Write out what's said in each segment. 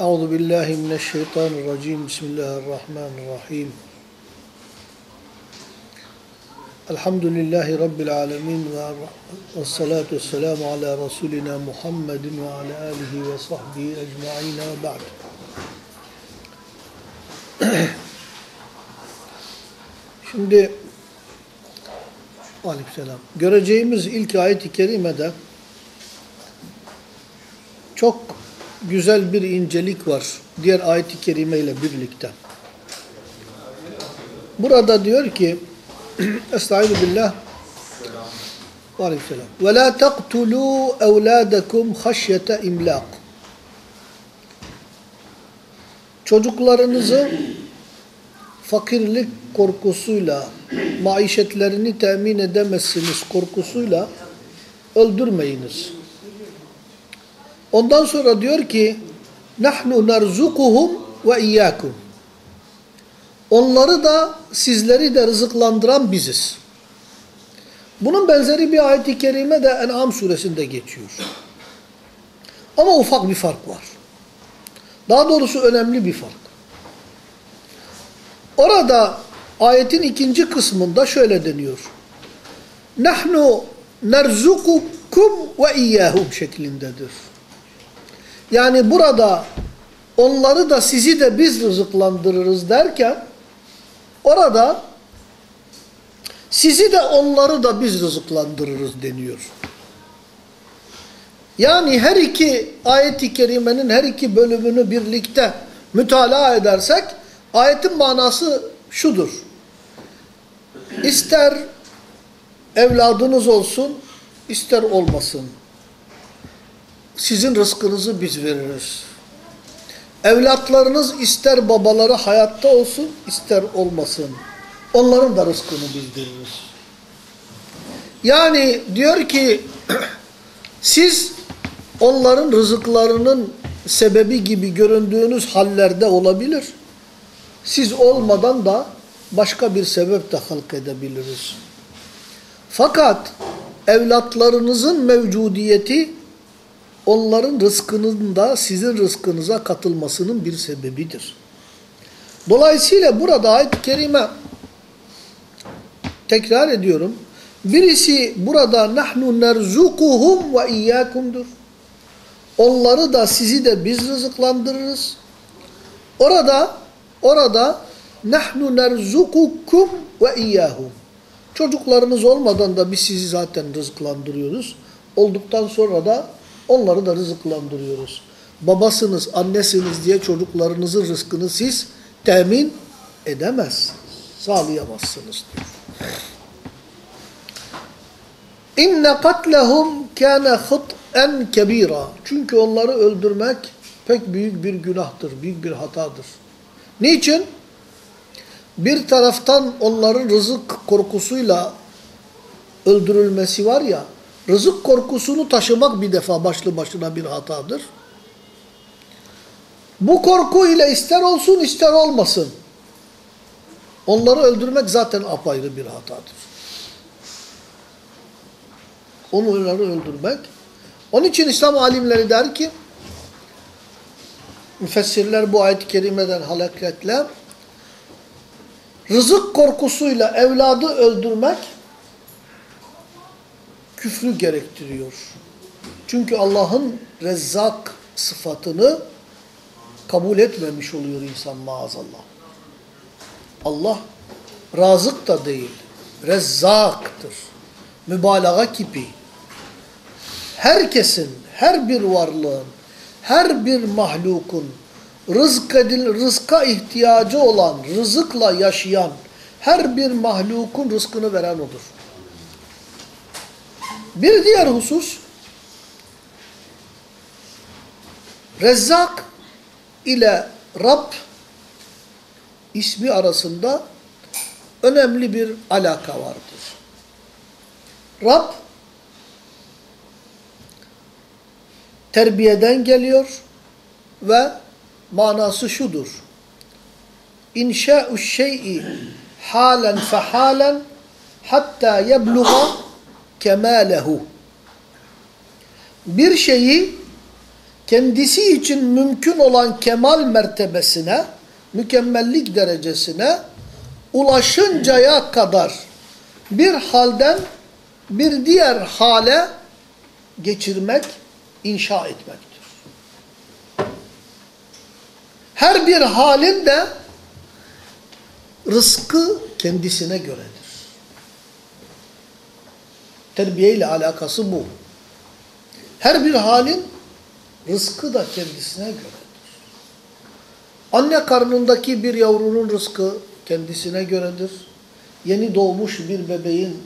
أعوذ بالله من الشيطان الرجيم بسم الله الرحمن الرحيم الحمد لله رب العالمين والصلاة والسلام على رسولنا محمد وعلى آله وصحبه أجمعين وبعد Şimdi Aleykümselam. Göreceğimiz ilk ayet-i kerimede çok güzel bir incelik var diğer ayet-i kerime ile birlikte. Burada diyor ki Estaizu billah Aleykümselam. Ve la taqtulû evlâdekum haşyete imlâk. Çocuklarınızı fakirlik korkusuyla, maişetlerini temin edemezsiniz korkusuyla öldürmeyiniz. Ondan sonra diyor ki nahnu narzukuhum ve iyyakum. Onları da sizleri de rızıklandıran biziz. Bunun benzeri bir ayet-i kerime de En'am suresinde geçiyor. Ama ufak bir fark var. Daha doğrusu önemli bir fark. Orada ayetin ikinci kısmında şöyle deniyor. Nahnu nerzukukum ve iyyahum şeklindedir. Yani burada onları da sizi de biz rızıklandırırız derken orada sizi de onları da biz rızıklandırırız deniyor. Yani her iki ayet-i kerimenin her iki bölümünü birlikte mütalaa edersek ayetin manası şudur. İster evladınız olsun, ister olmasın. Sizin rızkınızı biz veririz. Evlatlarınız ister babaları hayatta olsun, ister olmasın. Onların da rızkını biz veririz. Yani diyor ki siz onların rızıklarının sebebi gibi göründüğünüz hallerde olabilir. Siz olmadan da başka bir sebep de halk edebiliriz. Fakat evlatlarınızın mevcudiyeti onların rızkının da sizin rızkınıza katılmasının bir sebebidir. Dolayısıyla burada ayet-i kerime tekrar ediyorum. Birisi burada nahnu nerzukuhum ve iyyakumdur. Onları da sizi de biz rızıklandırırız. Orada orada nahnu nerzukukum ve iyyahum. Çocuklarınız olmadan da biz sizi zaten rızıklandırıyoruz. Olduktan sonra da onları da rızıklandırıyoruz. Babasınız, annesiniz diye çocuklarınızın rızkını siz temin edemezsiniz. Sağlayamazsınız diyor. İnne katlehum kâne hıt'en kebira. Çünkü onları öldürmek pek büyük bir günahtır, büyük bir hatadır. Niçin? Bir taraftan onların rızık korkusuyla öldürülmesi var ya, rızık korkusunu taşımak bir defa başlı başına bir hatadır. Bu korku ile ister olsun ister olmasın. Onları öldürmek zaten apayrı bir hatadır. Onları öldürmek. Onun için İslam alimleri der ki, müfessirler bu ayet-i kerimeden halaketle, rızık korkusuyla evladı öldürmek, küfrü gerektiriyor. Çünkü Allah'ın rezzak sıfatını kabul etmemiş oluyor insan maazallah. Allah razık da değil, rezzaktır. Mübalağa kipi. Herkesin, her bir varlığın, her bir mahlukun rızk edil, rızka ihtiyacı olan, rızıkla yaşayan her bir mahlukun rızkını veren odur. Bir diğer husus, Rezzak ile Rab ismi arasında önemli bir alaka vardır. Rab terbiyeden geliyor ve manası şudur. İnşa'u şey'i halen fehalen hatta yebluğa kemalehu. Bir şeyi kendisi için mümkün olan kemal mertebesine, mükemmellik derecesine ulaşıncaya kadar bir halden bir diğer hale geçirmek, inşa etmektir. Her bir halin de rızkı kendisine göredir. Terbiye ile alakası bu. Her bir halin rızkı da kendisine göredir. Anne karnındaki bir yavrunun rızkı kendisine göredir. Yeni doğmuş bir bebeğin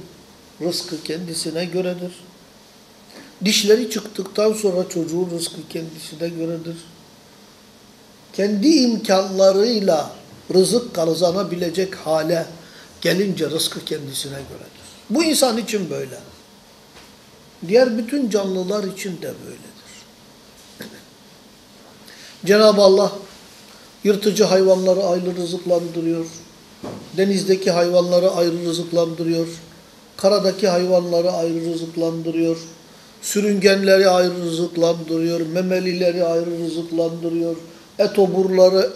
rızkı kendisine göredir. Dişleri çıktıktan sonra çocuğun rızkı kendisine göredir. Kendi imkanlarıyla rızık kazanabilecek hale gelince rızkı kendisine göredir. Bu insan için böyle. Diğer bütün canlılar için de böyledir. Cenab-ı Allah yırtıcı hayvanları ayrı rızıklandırıyor. Denizdeki hayvanları ayrı rızıklandırıyor. Karadaki hayvanları ayrı rızıklandırıyor. Sürüngenleri ayrı rızıklandırıyor. Memelileri ayrı rızıklandırıyor. Etoburları,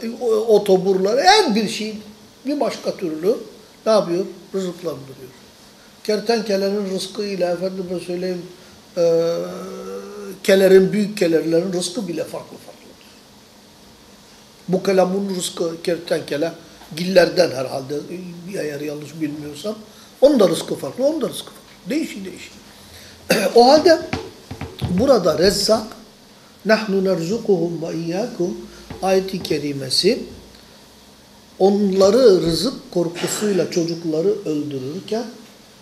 otoburları her bir şey bir başka türlü ne yapıyor? Rızıklandırıyor. Kertenkelenin rızkıyla efendime söyleyeyim e, kelerin, büyük kelerlerin rızkı bile farklı farklıdır. Bu kelamun rızkı kertenkele gillerden herhalde eğer yanlış bilmiyorsam onun da rızkı farklı, onun da rızkı farklı. Değişik değişik. o halde burada Rezzak nahnu nerzukuhum ve iyyakum ayeti kerimesi onları rızık korkusuyla çocukları öldürürken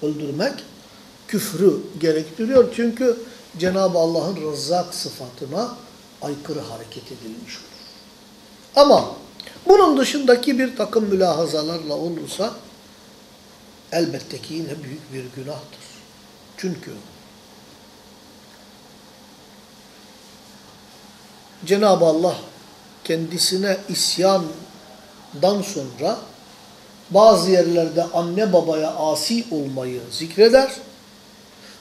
öldürmek küfrü gerektiriyor. Çünkü Cenab-ı Allah'ın rızak sıfatına aykırı hareket edilmiş olur. Ama bunun dışındaki bir takım mülahazalarla olursa elbette ki yine büyük bir günahtır. Çünkü Cenab-ı Allah kendisine isyandan sonra bazı yerlerde anne babaya asi olmayı zikreder.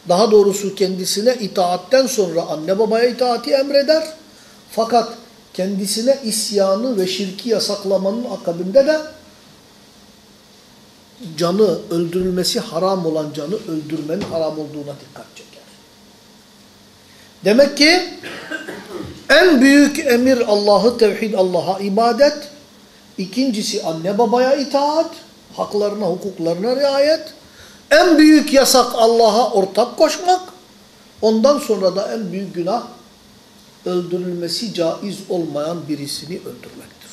Daha doğrusu kendisine itaatten sonra anne babaya itaati emreder. Fakat kendisine isyanı ve şirki yasaklamanın akabinde de canı öldürülmesi haram olan canı öldürmenin haram olduğuna dikkat çeker. Demek ki en büyük emir Allah'ı tevhid, Allah'a ibadet. İkincisi anne babaya itaat, haklarına, hukuklarına riayet. En büyük yasak Allah'a ortak koşmak. Ondan sonra da en büyük günah öldürülmesi caiz olmayan birisini öldürmektir.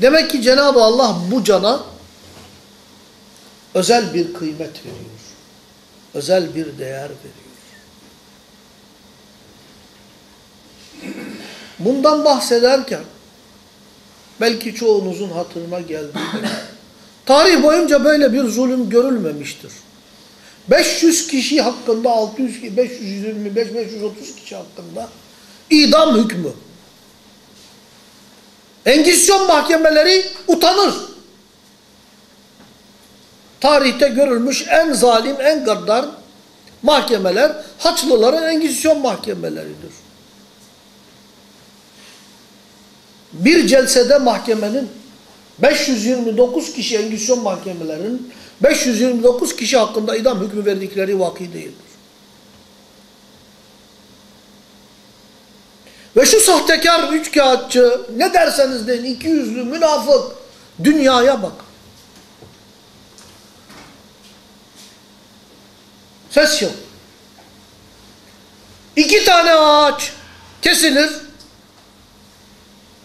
Demek ki Cenab-ı Allah bu cana özel bir kıymet veriyor. Özel bir değer veriyor. Bundan bahsederken belki çoğunuzun hatırına geldiği tarih boyunca böyle bir zulüm görülmemiştir. 500 kişi hakkında 600 525 530 kişi hakkında idam hükmü. Engizisyon mahkemeleri utanır. Tarihte görülmüş en zalim, en gaddar mahkemeler Haçlıların Engizisyon mahkemeleridir. Bir celsede mahkemenin 529 kişi Engizisyon mahkemelerinin 529 kişi hakkında idam hükmü verdikleri vaki değildir. Ve şu sahtekar üç kağıtçı ne derseniz deyin iki yüzlü münafık dünyaya bak. Ses yok. İki tane ağaç kesilir.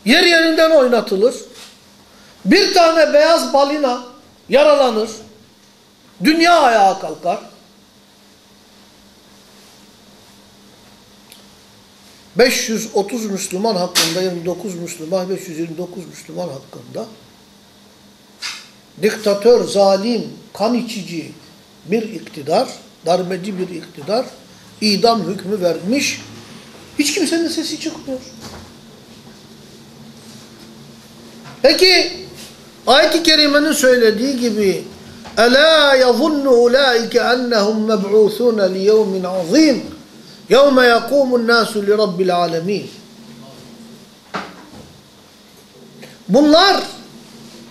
Yer yerinden oynatılır. Bir tane beyaz balina yaralanır. Dünya ayağa kalkar. ...530 Müslüman hakkında, 29 Müslüman, 529 Müslüman hakkında... ...diktatör, zalim, kan içici bir iktidar, darbeci bir iktidar... ...idam hükmü vermiş... ...hiç kimsenin sesi çıkmıyor. Peki ayet-i kerimenin söylediği gibi Ela yazunnu ulaike ennehum meb'uthun li yevmin azim يَوْمَ يَقُومُ النَّاسُ لِرَبِّ الْعَالَمِينَ Bunlar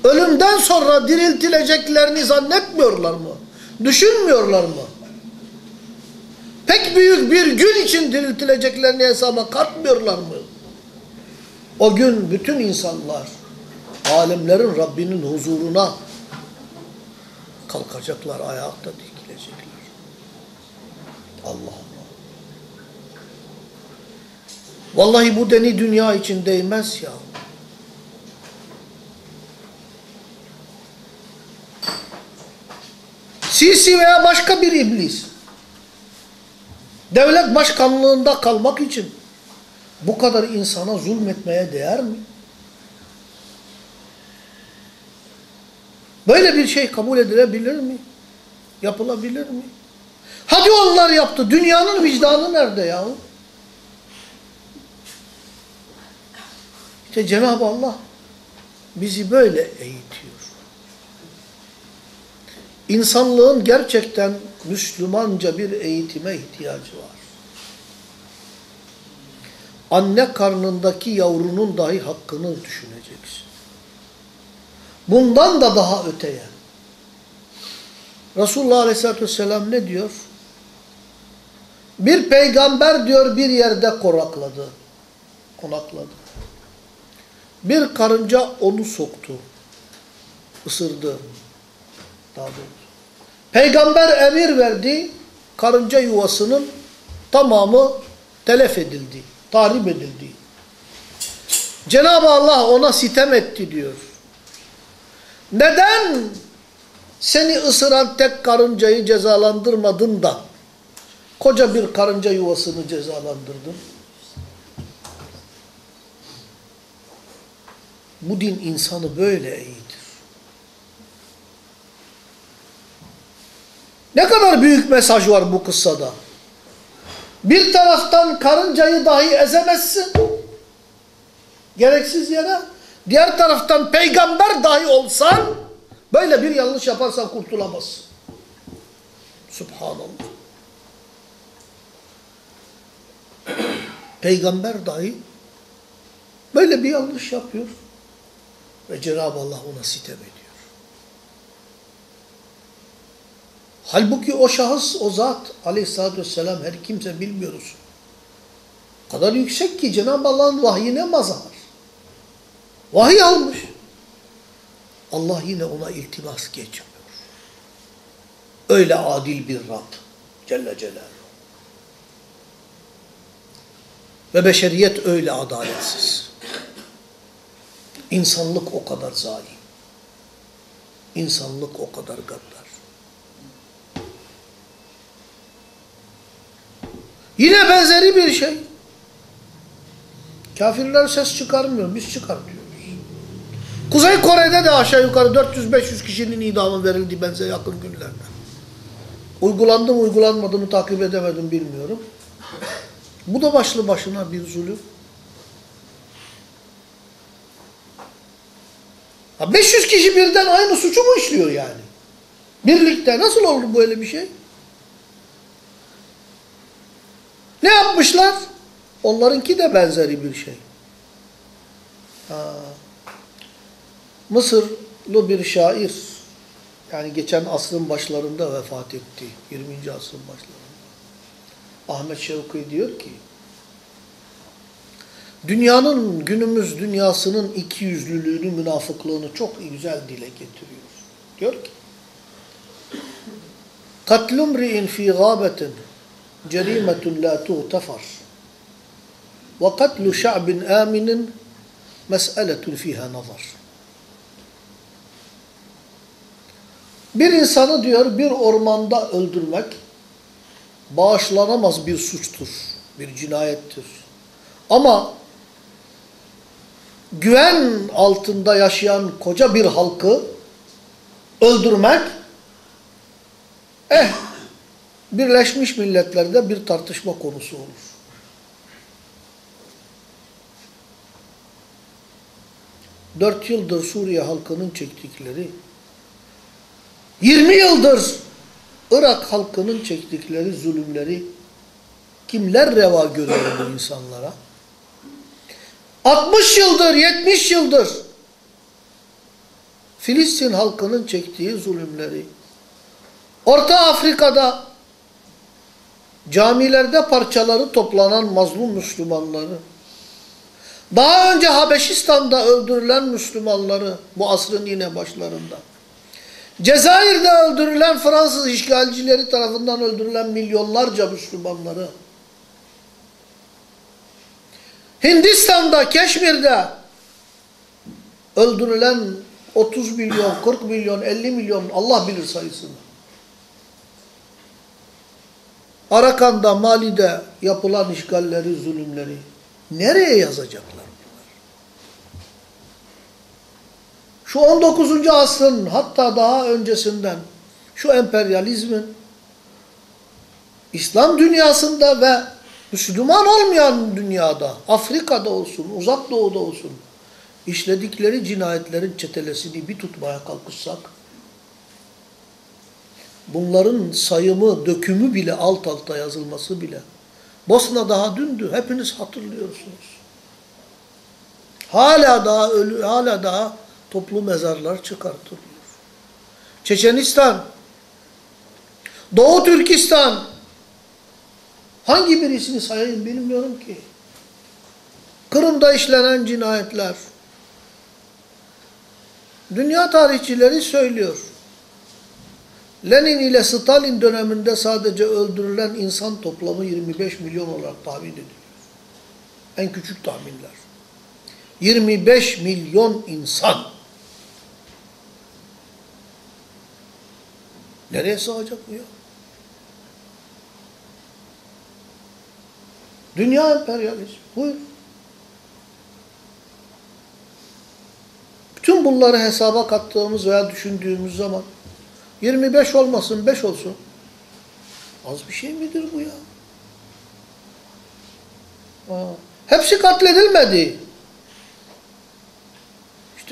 ölümden sonra diriltileceklerini zannetmiyorlar mı? Düşünmüyorlar mı? Pek büyük bir gün için diriltileceklerini hesaba katmıyorlar mı? O gün bütün insanlar alemlerin Rabbinin huzuruna kalkacaklar, ayakta dikilecekler. Allah Allah. Vallahi bu deni dünya için değmez ya. Sisi veya başka bir iblis devlet başkanlığında kalmak için bu kadar insana zulmetmeye değer mi? Böyle bir şey kabul edilebilir mi? Yapılabilir mi? Hadi onlar yaptı. Dünyanın vicdanı nerede yahu? İşte Cenab-ı Allah bizi böyle eğitiyor. İnsanlığın gerçekten Müslümanca bir eğitime ihtiyacı var. Anne karnındaki yavrunun dahi hakkını düşüneceksin. Bundan da daha öteye. Resulullah Aleyhisselatü Vesselam ne diyor? Bir peygamber diyor bir yerde konakladı. Konakladı. Bir karınca onu soktu. Isırdı. Daha doğrusu. Peygamber emir verdi. Karınca yuvasının tamamı telef edildi. Tahrip edildi. Cenab-ı Allah ona sitem etti diyor. Neden seni ısıran tek karıncayı cezalandırmadın da koca bir karınca yuvasını cezalandırdın? Bu din insanı böyle eğitir. Ne kadar büyük mesaj var bu kıssada. Bir taraftan karıncayı dahi ezemezsin. Gereksiz yere. Diğer taraftan peygamber dahi olsan böyle bir yanlış yaparsan kurtulamazsın. Subhanallah. Peygamber dahi böyle bir yanlış yapıyor. Ve Cenab-ı Allah ona sitem ediyor. Halbuki o şahıs, o zat aleyhissalatü vesselam her kimse bilmiyoruz. O kadar yüksek ki Cenab-ı Allah'ın vahyine mazhar. Vahiy almış. Allah yine ona iltimas geçmiyor. Öyle adil bir Rab. Celle Celaluhu. Ve beşeriyet öyle adaletsiz. İnsanlık o kadar zalim. İnsanlık o kadar gaddar. Yine benzeri bir şey. Kafirler ses çıkarmıyor, biz çıkartıyoruz. Kuzey Kore'de de aşağı yukarı 400-500 kişinin idamı verildi benzer yakın günlerde. Uygulandı mı uygulanmadı mı takip edemedim bilmiyorum. Bu da başlı başına bir zulüm. Ha 500 kişi birden aynı suçu mu işliyor yani? Birlikte nasıl oldu böyle bir şey? Ne yapmışlar? Onlarınki de benzeri bir şey. Ha. Mısırlı bir şair, yani geçen asrın başlarında vefat etti. 20. asrın başlarında. Ahmet Şevki diyor ki, dünyanın, günümüz dünyasının iki yüzlülüğünü, münafıklığını çok güzel dile getiriyor. Diyor ki, katlumri'in fi gâbetin cerimetun la tuğtefar ve katlu şa'bin aminin mes'eletun fiha nazar. Bir insanı diyor bir ormanda öldürmek bağışlanamaz bir suçtur, bir cinayettir. Ama güven altında yaşayan koca bir halkı öldürmek eh Birleşmiş Milletler'de bir tartışma konusu olur. Dört yıldır Suriye halkının çektikleri, 20 yıldır Irak halkının çektikleri zulümleri Kimler reva görüyor bu insanlara? 60 yıldır, 70 yıldır Filistin halkının çektiği zulümleri, Orta Afrika'da camilerde parçaları toplanan mazlum Müslümanları, daha önce Habeşistan'da öldürülen Müslümanları bu asrın yine başlarında, Cezayir'de öldürülen Fransız işgalcileri tarafından öldürülen milyonlarca Müslümanları, Hindistan'da, Keşmir'de öldürülen 30 milyon, 40 milyon, 50 milyon Allah bilir sayısını. Arakan'da, Mali'de yapılan işgalleri, zulümleri nereye yazacaklar bunlar? Şu 19. asrın hatta daha öncesinden şu emperyalizmin İslam dünyasında ve Müslüman olmayan dünyada, Afrika'da olsun, Uzak Doğu'da olsun işledikleri cinayetlerin çetelesini bir tutmaya kalkışsak bunların sayımı, dökümü bile alt alta yazılması bile. Bosna daha dündü. Hepiniz hatırlıyorsunuz. Hala daha ölü, hala daha toplu mezarlar çıkartılıyor. Çeçenistan, Doğu Türkistan, hangi birisini sayayım bilmiyorum ki. Kırım'da işlenen cinayetler. Dünya tarihçileri söylüyor. Lenin ile Stalin döneminde sadece öldürülen insan toplamı 25 milyon olarak tahmin ediliyor. En küçük tahminler. 25 milyon insan. Nereye sığacak bu ya? Dünya emperyalizmi. Buyur. Bütün bunları hesaba kattığımız veya düşündüğümüz zaman 25 olmasın, 5 olsun. Az bir şey midir bu ya? Aa, hepsi katledilmedi.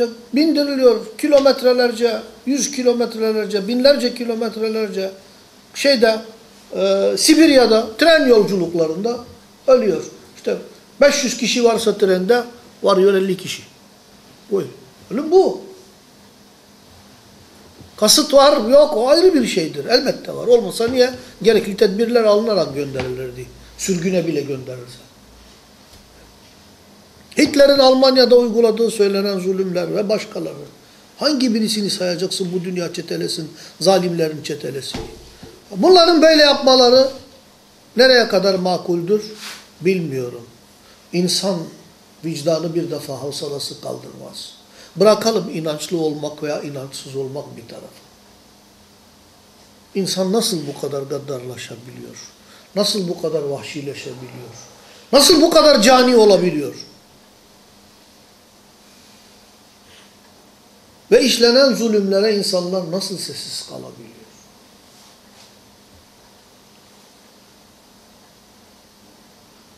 İşte bindiriliyor kilometrelerce, yüz kilometrelerce, binlerce kilometrelerce şeyde, e, Sibirya'da tren yolculuklarında ölüyor. İşte 500 kişi varsa trende varıyor 50 kişi. Bu. Ölüm bu. Kasıt var yok o ayrı bir şeydir. Elbette var. Olmasa niye? Gerekli tedbirler alınarak gönderilirdi. Sürgüne bile gönderirse. Hitler'in Almanya'da uyguladığı söylenen zulümler ve başkaları. Hangi birisini sayacaksın bu dünya çetelesin, zalimlerin çetelesi? Bunların böyle yapmaları nereye kadar makuldür bilmiyorum. İnsan vicdanı bir defa havsalası kaldırmaz. Bırakalım inançlı olmak veya inançsız olmak bir tarafa. İnsan nasıl bu kadar gaddarlaşabiliyor? Nasıl bu kadar vahşileşebiliyor? Nasıl bu kadar cani olabiliyor? Ve işlenen zulümlere insanlar nasıl sessiz kalabiliyor?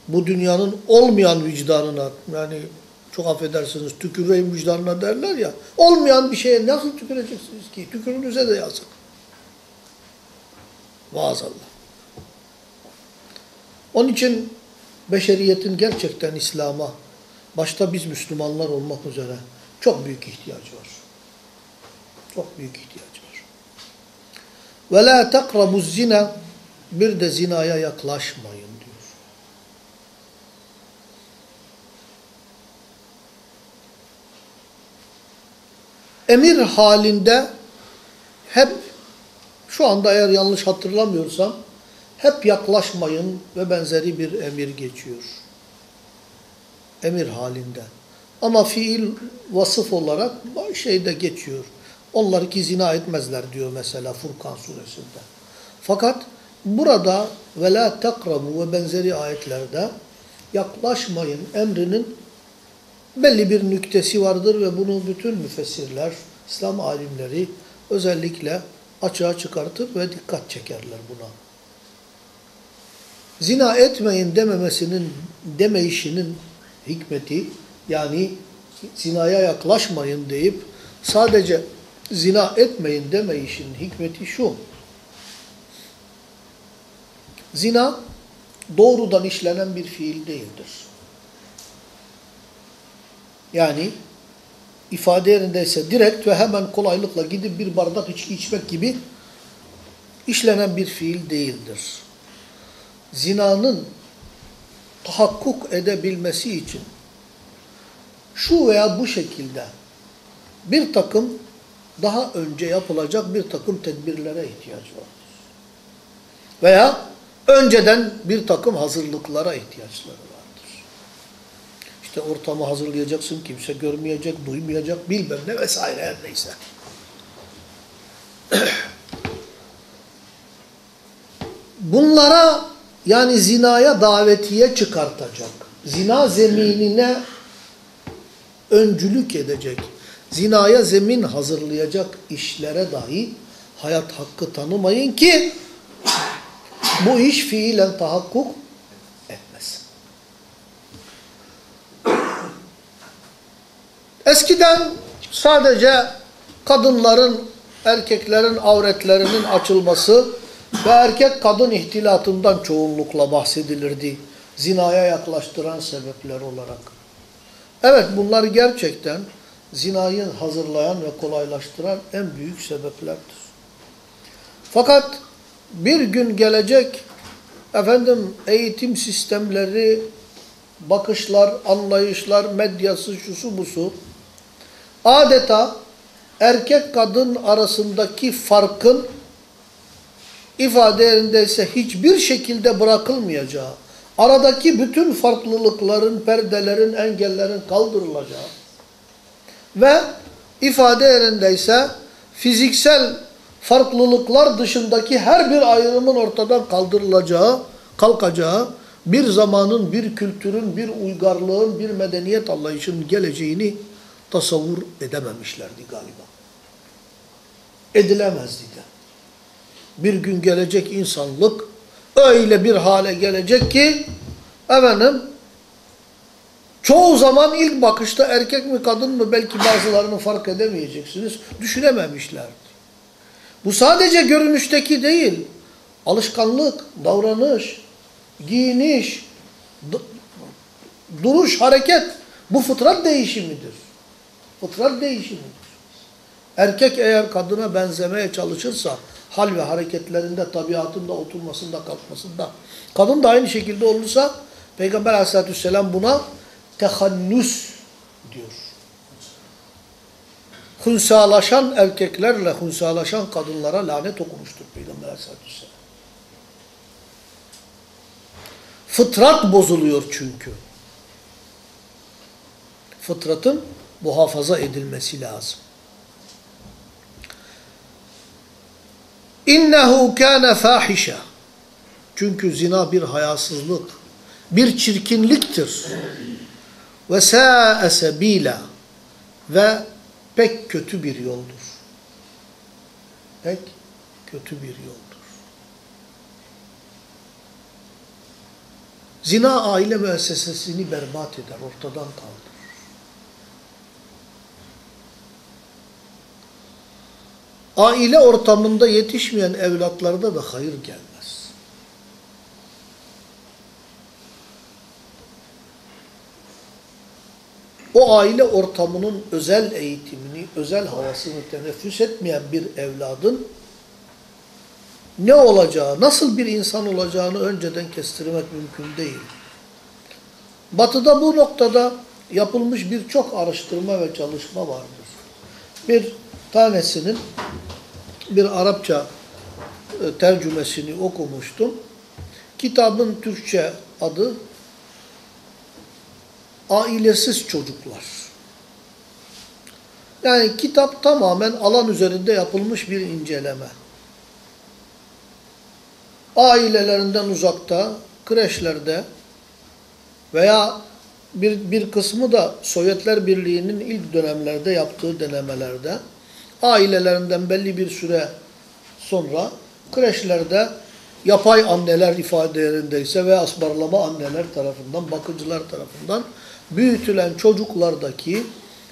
Bu dünyanın olmayan vicdanına yani çok affedersiniz tüküreyim vicdanına derler ya. Olmayan bir şeye nasıl tüküreceksiniz ki? Tükürünüze de yazık. Vaazallah. Onun için beşeriyetin gerçekten İslam'a, başta biz Müslümanlar olmak üzere çok büyük ihtiyacı var. Çok büyük ihtiyacı var. Ve la takrabuz zina bir de zinaya yaklaşmayın diyor. Emir halinde hep şu anda eğer yanlış hatırlamıyorsam hep yaklaşmayın ve benzeri bir emir geçiyor. Emir halinde. Ama fiil vasıf olarak şeyde geçiyor. Onlar ki zina etmezler diyor mesela Furkan suresinde. Fakat burada ve la takrabu ve benzeri ayetlerde yaklaşmayın emrinin belli bir nüktesi vardır ve bunu bütün müfessirler, İslam alimleri özellikle açığa çıkartır ve dikkat çekerler buna. Zina etmeyin dememesinin, demeyişinin hikmeti yani zinaya yaklaşmayın deyip sadece zina etmeyin demeyişin hikmeti şu. Zina doğrudan işlenen bir fiil değildir. Yani ifade yerindeyse direkt ve hemen kolaylıkla gidip bir bardak içki içmek gibi işlenen bir fiil değildir. Zinanın tahakkuk edebilmesi için şu veya bu şekilde bir takım daha önce yapılacak bir takım tedbirlere ihtiyaç vardır. Veya önceden bir takım hazırlıklara ihtiyaçları vardır. İşte ortamı hazırlayacaksın, kimse görmeyecek, duymayacak, bilmem ne vesaire her neyse. Bunlara yani zinaya davetiye çıkartacak, zina zeminine öncülük edecek, zinaya zemin hazırlayacak işlere dahi hayat hakkı tanımayın ki bu iş fiilen tahakkuk etmesin. Eskiden sadece kadınların, erkeklerin avretlerinin açılması ve erkek kadın ihtilatından çoğunlukla bahsedilirdi. Zinaya yaklaştıran sebepler olarak. Evet bunlar gerçekten zinayı hazırlayan ve kolaylaştıran en büyük sebeplerdir. Fakat bir gün gelecek efendim eğitim sistemleri, bakışlar, anlayışlar, medyası, şusu busu adeta erkek kadın arasındaki farkın ifade yerindeyse hiçbir şekilde bırakılmayacağı, aradaki bütün farklılıkların, perdelerin, engellerin kaldırılacağı ve ifade yerindeyse fiziksel farklılıklar dışındaki her bir ayrımın ortadan kaldırılacağı, kalkacağı, bir zamanın, bir kültürün, bir uygarlığın, bir medeniyet anlayışının geleceğini tasavvur edememişlerdi galiba. Edilemezdi de. Bir gün gelecek insanlık öyle bir hale gelecek ki efendim çoğu zaman ilk bakışta erkek mi kadın mı belki bazılarını fark edemeyeceksiniz. Düşünememişlerdi. Bu sadece görünüşteki değil. Alışkanlık, davranış, giyiniş, duruş, hareket bu fıtrat değişimidir. Fıtrat değişimidir. Erkek eğer kadına benzemeye çalışırsa hal ve hareketlerinde, tabiatında, oturmasında, kalkmasında kadın da aynı şekilde olursa Peygamber aleyhissalatü vesselam buna tehannüs diyor. Hünsalaşan erkeklerle hünsalaşan kadınlara lanet okumuştur Peygamber aleyhissalatü vesselam. Fıtrat bozuluyor çünkü. Fıtratın muhafaza edilmesi lazım. İnnehu kâne fâhişe. Çünkü zina bir hayasızlık, bir çirkinliktir. Ve sâe sebîlâ. Ve pek kötü bir yoldur. Pek kötü bir yoldur. Zina aile müessesesini berbat eder, ortadan kaldırır. Aile ortamında yetişmeyen evlatlarda da hayır gelmez. O aile ortamının özel eğitimini, özel havasını teneffüs etmeyen bir evladın ne olacağı, nasıl bir insan olacağını önceden kestirmek mümkün değil. Batı'da bu noktada yapılmış birçok araştırma ve çalışma vardır. Bir tanesinin bir Arapça e, tercümesini okumuştum. Kitabın Türkçe adı Ailesiz Çocuklar. Yani kitap tamamen alan üzerinde yapılmış bir inceleme. Ailelerinden uzakta, kreşlerde veya bir, bir kısmı da Sovyetler Birliği'nin ilk dönemlerde yaptığı denemelerde ailelerinden belli bir süre sonra kreşlerde yapay anneler ifadelerindeyse ve asbarlama anneler tarafından, bakıcılar tarafından büyütülen çocuklardaki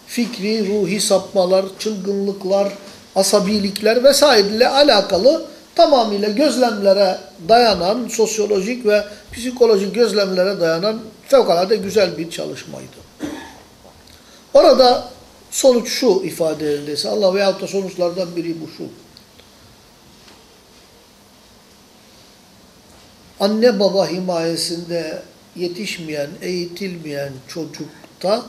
fikri, ruhi sapmalar, çılgınlıklar, asabilikler vesaireyle alakalı tamamıyla gözlemlere dayanan, sosyolojik ve psikolojik gözlemlere dayanan fevkalade güzel bir çalışmaydı. Orada sonuç şu ifade edildiyse, Allah veyahut da sonuçlardan biri bu şu. Anne baba himayesinde yetişmeyen, eğitilmeyen çocukta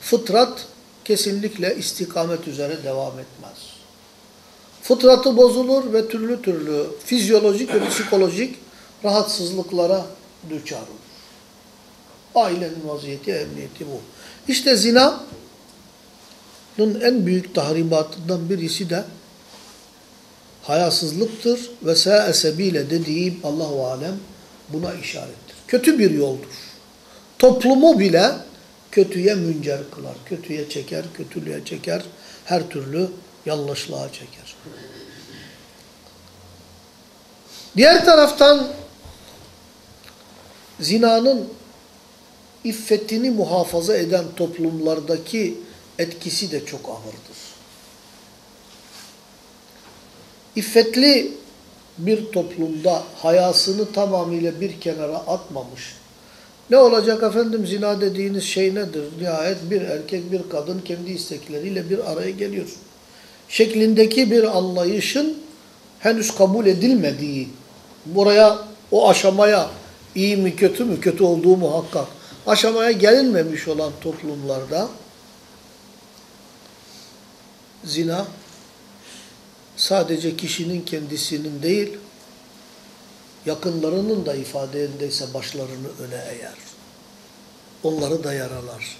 fıtrat kesinlikle istikamet üzere devam etmez. Fıtratı bozulur ve türlü türlü fizyolojik ve psikolojik rahatsızlıklara düçar olur. Ailenin vaziyeti, emniyeti bu. İşte zinanın en büyük tahribatından birisi de hayasızlıktır ve sâ'e dediğim Allah-u Alem buna işarettir. Kötü bir yoldur. Toplumu bile kötüye müncer kılar, kötüye çeker, kötülüğe çeker, her türlü yanlışlığa çeker. Diğer taraftan zinanın iffetini muhafaza eden toplumlardaki etkisi de çok ağırdır. İffetli bir toplumda hayasını tamamıyla bir kenara atmamış. Ne olacak efendim zina dediğiniz şey nedir? Nihayet bir erkek bir kadın kendi istekleriyle bir araya geliyor. Şeklindeki bir anlayışın henüz kabul edilmediği, buraya o aşamaya iyi mi kötü mü kötü olduğu muhakkak aşamaya gelinmemiş olan toplumlarda zina sadece kişinin kendisinin değil, yakınlarının da ifade edildiyse başlarını öne eğer. Onları da yaralar.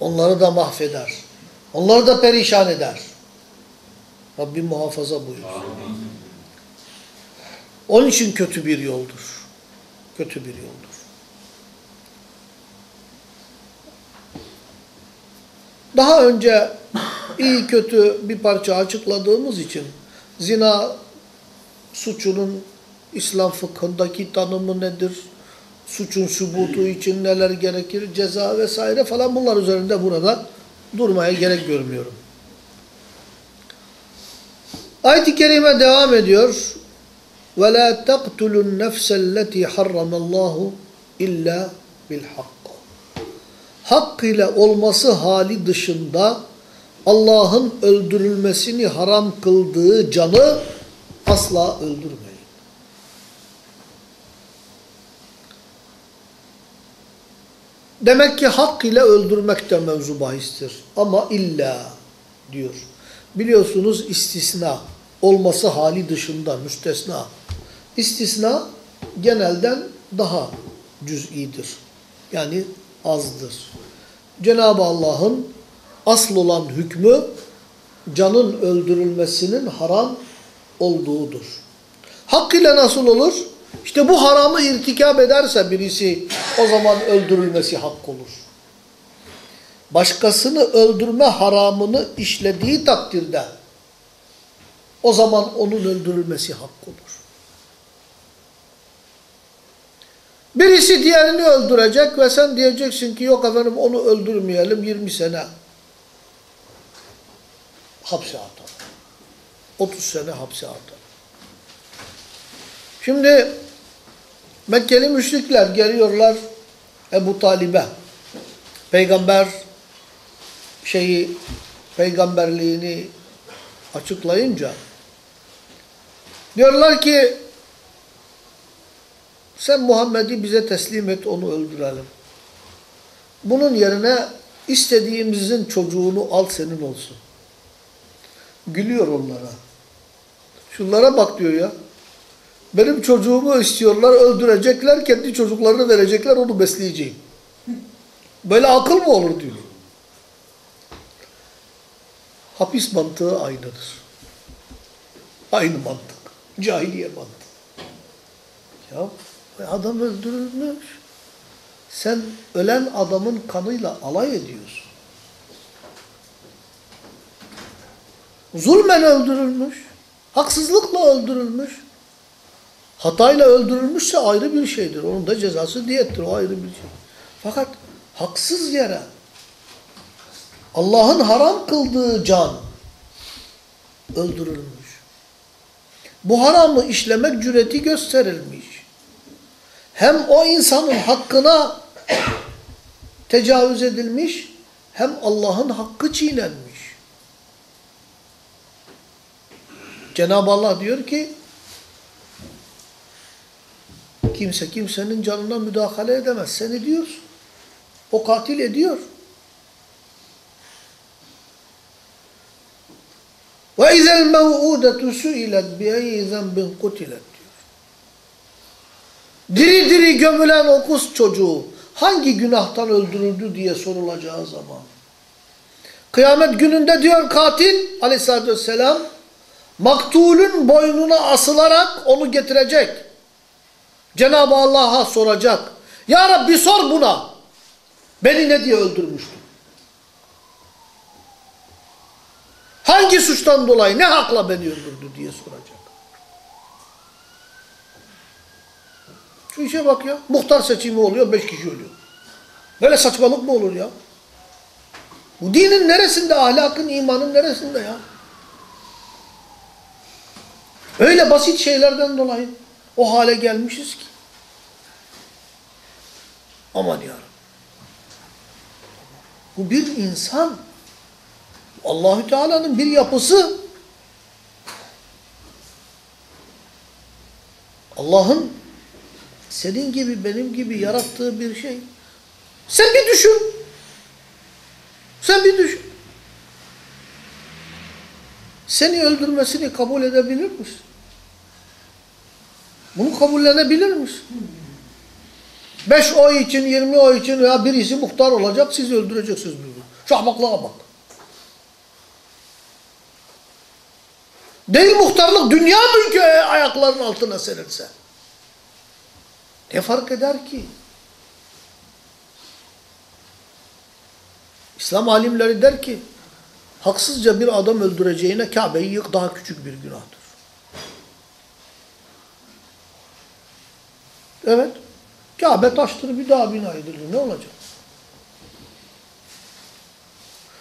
Onları da mahveder. Onları da perişan eder. Rabbim muhafaza buyursun. Onun için kötü bir yoldur. Kötü bir yoldur. Daha önce iyi kötü bir parça açıkladığımız için zina suçunun İslam fıkhındaki tanımı nedir? Suçun sübutu için neler gerekir? Ceza vesaire falan bunlar üzerinde burada durmaya gerek görmüyorum. Ayet-i Kerime devam ediyor. وَلَا تَقْتُلُوا النَّفْسَ الَّتِي حَرَّمَ اللّٰهُ اِلَّا بِالْحَقِّ Hak ile olması hali dışında Allah'ın öldürülmesini haram kıldığı canı asla öldürmeyin. Demek ki hak ile öldürmek de mevzu bahistir. Ama illa diyor. Biliyorsunuz istisna olması hali dışında müstesna. İstisna genelden daha cüz'idir. Yani azdır. Cenab-ı Allah'ın asıl olan hükmü canın öldürülmesinin haram olduğudur. Hak ile nasıl olur? İşte bu haramı irtikap ederse birisi o zaman öldürülmesi hak olur. Başkasını öldürme haramını işlediği takdirde o zaman onun öldürülmesi hak olur. Birisi diğerini öldürecek ve sen diyeceksin ki yok efendim onu öldürmeyelim 20 sene hapse atar. 30 sene hapse atar. Şimdi Mekkeli müşrikler geliyorlar Ebu Talib'e. Peygamber şeyi peygamberliğini açıklayınca diyorlar ki sen Muhammed'i bize teslim et onu öldürelim. Bunun yerine istediğimizin çocuğunu al senin olsun. Gülüyor onlara. Şunlara bak diyor ya. Benim çocuğumu istiyorlar, öldürecekler, kendi çocuklarını verecekler, onu besleyeceğim. Böyle akıl mı olur diyor. Hapis mantığı aynıdır. Aynı mantık. Cahiliye mantığı. Ya adam öldürülmüş. Sen ölen adamın kanıyla alay ediyorsun. Zulmen öldürülmüş. Haksızlıkla öldürülmüş. Hatayla öldürülmüşse ayrı bir şeydir. Onun da cezası diyettir. O ayrı bir şey. Fakat haksız yere Allah'ın haram kıldığı can öldürülmüş. bu haramı işlemek cüreti gösterilmiş. Hem o insanın hakkına tecavüz edilmiş, hem Allah'ın hakkı çiğnenmiş. Cenab-ı Allah diyor ki kimse kimsenin canına müdahale edemez. Sen ediyorsun. O katil ediyor. Ve izel mev'udetu su'ilet bi eyyi kutilet diyor. Diri diri gömülen o kız çocuğu hangi günahtan öldürüldü diye sorulacağı zaman. Kıyamet gününde diyor katil aleyhissalatü vesselam maktulün boynuna asılarak onu getirecek. Cenab-ı Allah'a soracak. Ya Rabbi sor buna. Beni ne diye öldürmüştün? Hangi suçtan dolayı, ne hakla beni öldürdü diye soracak. Şu işe bak ya. Muhtar seçimi oluyor, beş kişi ölüyor. Böyle saçmalık mı olur ya? Bu dinin neresinde, ahlakın, imanın neresinde ya? Öyle basit şeylerden dolayı o hale gelmişiz ki. Aman ya. Bu bir insan. Allahü Teala'nın bir yapısı. Allah'ın senin gibi benim gibi yarattığı bir şey. Sen bir düşün. Sen bir düşün. Seni öldürmesini kabul edebilir misin? Bunu kabullenebilir misin? Beş oy için, yirmi oy için veya birisi muhtar olacak, siz öldüreceksiniz birbirini. Şu ahmaklığa bak. Değil muhtarlık, dünya mülkü ayaklarının altına serilse. Ne fark eder ki? İslam alimleri der ki, haksızca bir adam öldüreceğine Kabe'yi yık daha küçük bir günahtır. Evet. Kabe taştır bir daha bina edilir. Ne olacak?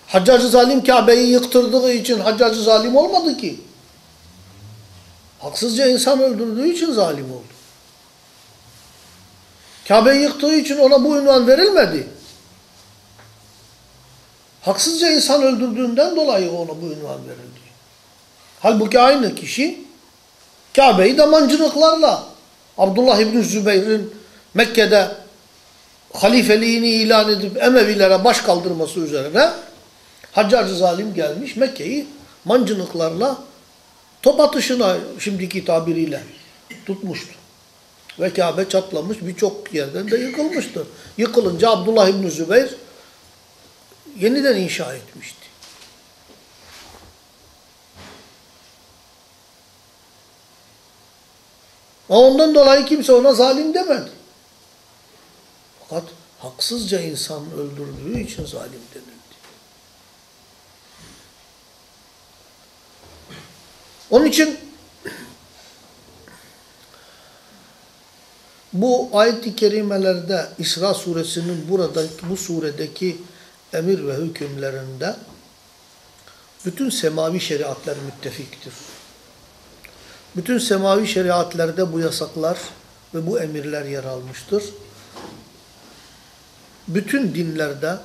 Haccacı zalim Kabe'yi yıktırdığı için Haccacı zalim olmadı ki. Haksızca insan öldürdüğü için zalim oldu. Kabe'yi yıktığı için ona bu ünvan verilmedi. Haksızca insan öldürdüğünden dolayı ona bu ünvan verildi. Halbuki aynı kişi Kabe'yi de mancınıklarla Abdullah İbni Zübeyir'in Mekke'de halifeliğini ilan edip Emevilere baş kaldırması üzerine Haccacı zalim gelmiş Mekke'yi mancınıklarla top atışına şimdiki tabiriyle tutmuştu. Ve Kabe çatlamış birçok yerden de yıkılmıştı. Yıkılınca Abdullah İbni Zübeyir yeniden inşa etmişti. Ondan dolayı kimse ona zalim demedi. Fakat haksızca insan öldürdüğü için zalim denildi. Onun için bu ayet-i kerimelerde İsra suresinin buradaki bu suredeki emir ve hükümlerinde bütün semavi şeriatlar müttefiktir. Bütün semavi şeriatlerde bu yasaklar ve bu emirler yer almıştır. Bütün dinlerde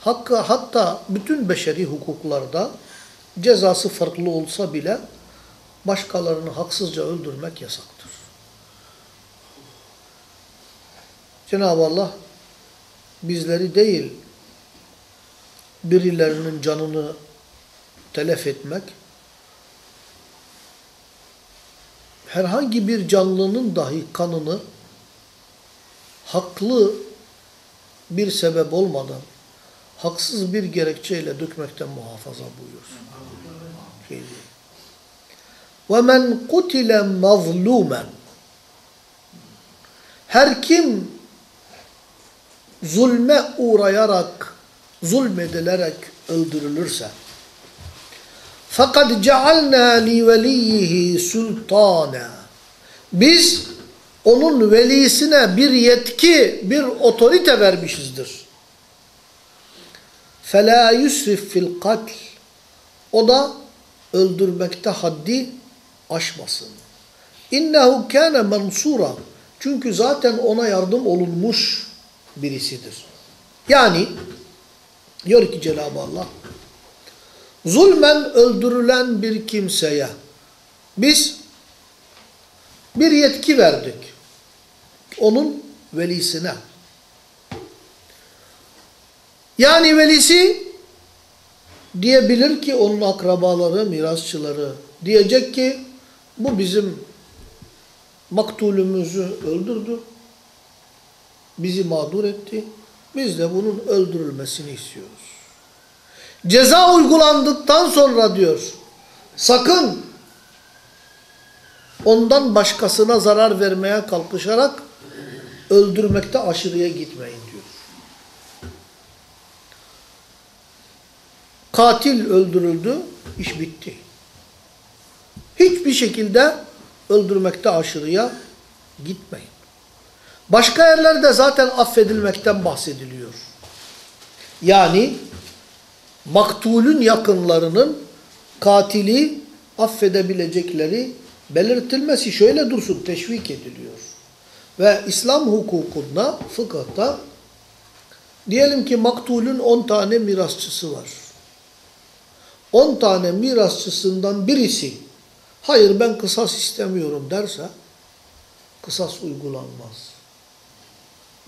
hatta, hatta bütün beşeri hukuklarda cezası farklı olsa bile başkalarını haksızca öldürmek yasaktır. Cenab-ı Allah bizleri değil birilerinin canını telef etmek herhangi bir canlının dahi kanını haklı bir sebep olmadan haksız bir gerekçeyle dökmekten muhafaza buyursun. Şey وَمَنْ قُتِلَ مَظْلُومًا Her kim zulme uğrayarak, zulmedilerek öldürülürse fakat cealna li veliyihi sultana. Biz onun velisine bir yetki, bir otorite vermişizdir. Fela yusrif fil katl. O da öldürmekte haddi aşmasın. İnnehu kâne mansura. Çünkü zaten ona yardım olunmuş birisidir. Yani diyor ki Cenab-ı Allah zulmen öldürülen bir kimseye biz bir yetki verdik. Onun velisine. Yani velisi diyebilir ki onun akrabaları, mirasçıları diyecek ki bu bizim maktulümüzü öldürdü. Bizi mağdur etti. Biz de bunun öldürülmesini istiyoruz. Ceza uygulandıktan sonra diyor sakın ondan başkasına zarar vermeye kalkışarak öldürmekte aşırıya gitmeyin diyor. Katil öldürüldü, iş bitti. Hiçbir şekilde öldürmekte aşırıya gitmeyin. Başka yerlerde zaten affedilmekten bahsediliyor. Yani maktulün yakınlarının katili affedebilecekleri belirtilmesi şöyle dursun teşvik ediliyor. Ve İslam hukukunda, fıkıhta diyelim ki maktulün 10 tane mirasçısı var. 10 tane mirasçısından birisi hayır ben kısas istemiyorum derse kısas uygulanmaz.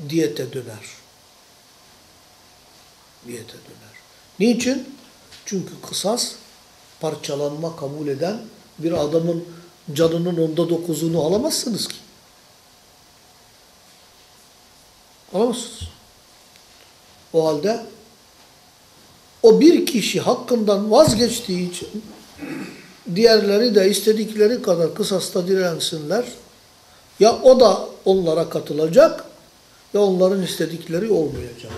Diyete döner. Diyete döner. Niçin? Çünkü kısas parçalanma kabul eden bir adamın canının onda dokuzunu alamazsınız ki. Alamazsınız. O halde o bir kişi hakkından vazgeçtiği için diğerleri de istedikleri kadar kısasta dirensinler. Ya o da onlara katılacak ya onların istedikleri olmayacak.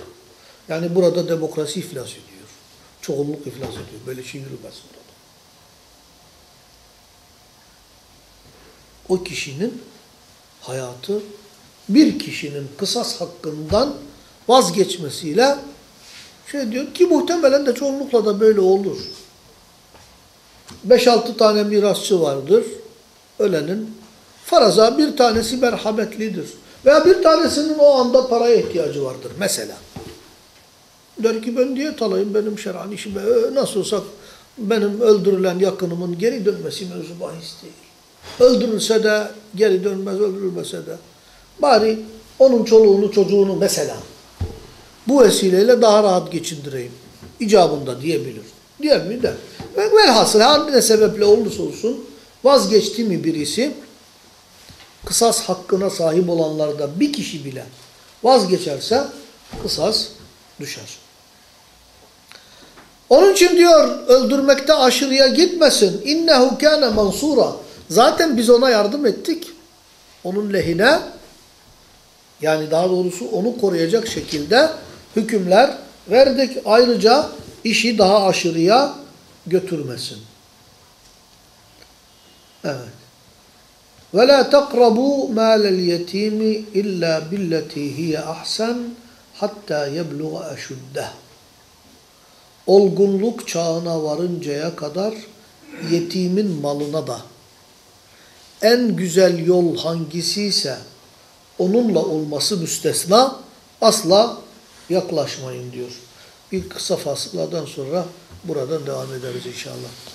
Yani burada demokrasi iflas ediyor. Çoğunluk iflas ediyor. Böyle şey yürümez burada. O kişinin hayatı bir kişinin kısas hakkından vazgeçmesiyle şey diyor ki muhtemelen de çoğunlukla da böyle olur. 5-6 tane mirasçı vardır. Ölenin. Faraza bir tanesi merhametlidir. Veya bir tanesinin o anda paraya ihtiyacı vardır mesela. Der ki ben diyet alayım benim şer'an işime. Nasıl olsa benim öldürülen yakınımın geri dönmesi mevzu bahis değil. Öldürülse de geri dönmez, öldürülmese de. Bari onun çoluğunu çocuğunu mesela bu vesileyle daha rahat geçindireyim. İcabında diyebilir. Diyer mi? Ve velhasıl her ne sebeple olursa olsun vazgeçti mi birisi kısas hakkına sahip olanlarda bir kişi bile vazgeçerse kısas düşer. Onun için diyor öldürmekte aşırıya gitmesin. İnnehu kâne mansura. Zaten biz ona yardım ettik. Onun lehine yani daha doğrusu onu koruyacak şekilde hükümler verdik. Ayrıca işi daha aşırıya götürmesin. Evet. Ve la takrabu malel yetimi illa billeti hiye ahsen hatta yebluğa eşüddeh. Olgunluk çağına varıncaya kadar yetimin malına da en güzel yol hangisi ise onunla olması müstesna asla yaklaşmayın diyor. Bir kısa fasıladan sonra buradan devam ederiz inşallah.